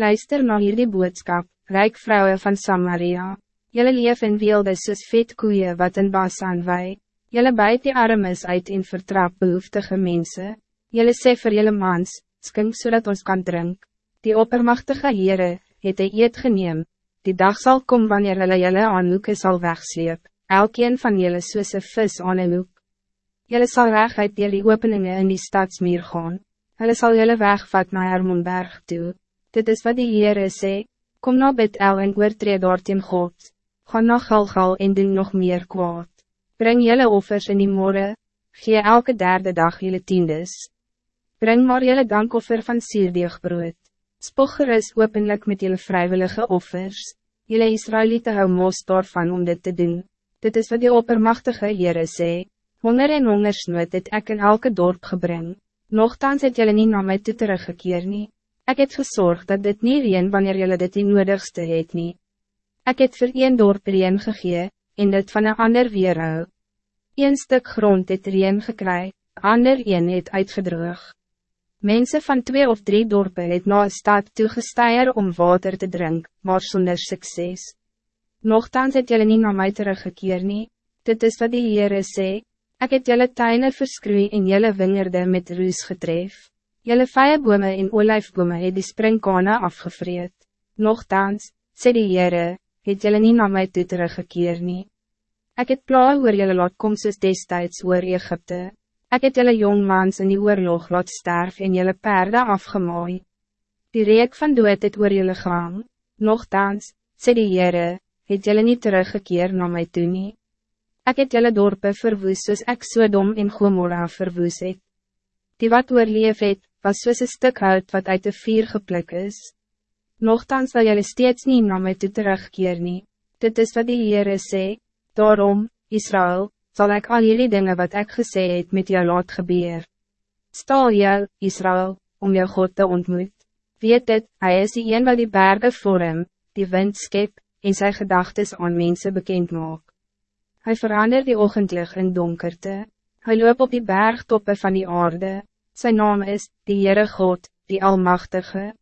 Luister na hierdie boodskap, rijk vrouwen van Samaria. Jelle leef in weelde soos vet koeie wat in Basan wei. Jelle bijt die armes uit en vertrap behoeftige mensen. Jelle sê vir jelle mans, skink zodat ons kan drink. Die oppermachtige Heere, het hy eet geneem. Die dag zal komen wanneer hulle jelle aan hoeke sal wegsleep. Elkeen van jelle soos een vis aan een hoek. Jelle sal reg uit die openingen in die stadsmeer gaan. Hulle sal jelle wegvat naar Hermonberg toe. Dit is wat die Heere sê, kom na Bethel en oortree daarteen God, ga na Galgal en doen nog meer kwaad. Breng jelle offers in die morgen, gee elke derde dag jelle tiendes. Breng maar jelle dankoffer van sierdeegbrood, spog gerus openlik met jelle vrijwillige offers, jelle Israëlieten hou mos daarvan om dit te doen. Dit is wat die oppermachtige Heere sê, honger en hongersnood het ek in elke dorp gebring, nogthans het jelle nie na my toe teruggekeer nie. Ik heb gezorgd dat dit niet reen wanneer jullie dit in nodigste het nie. Ik heb voor een dorp reen gegee, en dit van een ander weerhou. Een stuk grond het reen gekry, ander een het uitgedroog. Mensen van twee of drie dorpen het na een stad toegesteier om water te drinken, maar zonder succes. Nochtans het jullie niet naar mij teruggekeer nie, dit is wat die Heere sê, ek het jullie tuine verskroei en jullie wingerde met ruis getref. Jelle vijebome en olijfbome het die springkane afgevreed. Nochtans, sê die Heere, het jelle nie na my toe teruggekeer nie. Ek het pla oor jelle laat kom soos destijds oor Egypte. Ek het jelle jongmans in die oorlog laat sterf en jelle perde afgemaai. Die reek van dood het oor jelle gang. Nochtans, sê die Heere, het jelle nie teruggekeer na my toe nie. Ek het jelle dorpe verwoes soos ek Sodom en Gomorra verwoes het. Die wat oorleef het, was soos een stuk hout wat uit de vier geplik is. Nochtans wil jullie steeds niet naar mij toe terugkeer nie. Dit is wat die Heere sê, daarom, Israël, zal ik al jullie dingen wat ik gesê het met jou laat gebeur. Stal jou, Israël, om jou God te ontmoet. Weet dit, hij is die een wat die bergen vorm, die wind skep, en sy gedagtes aan mensen bekend maak. Hij verandert die ochtendlig in donkerte. Hij loopt op die bergtoppen van die aarde. Zijn naam is, die Heere God, die Almachtige.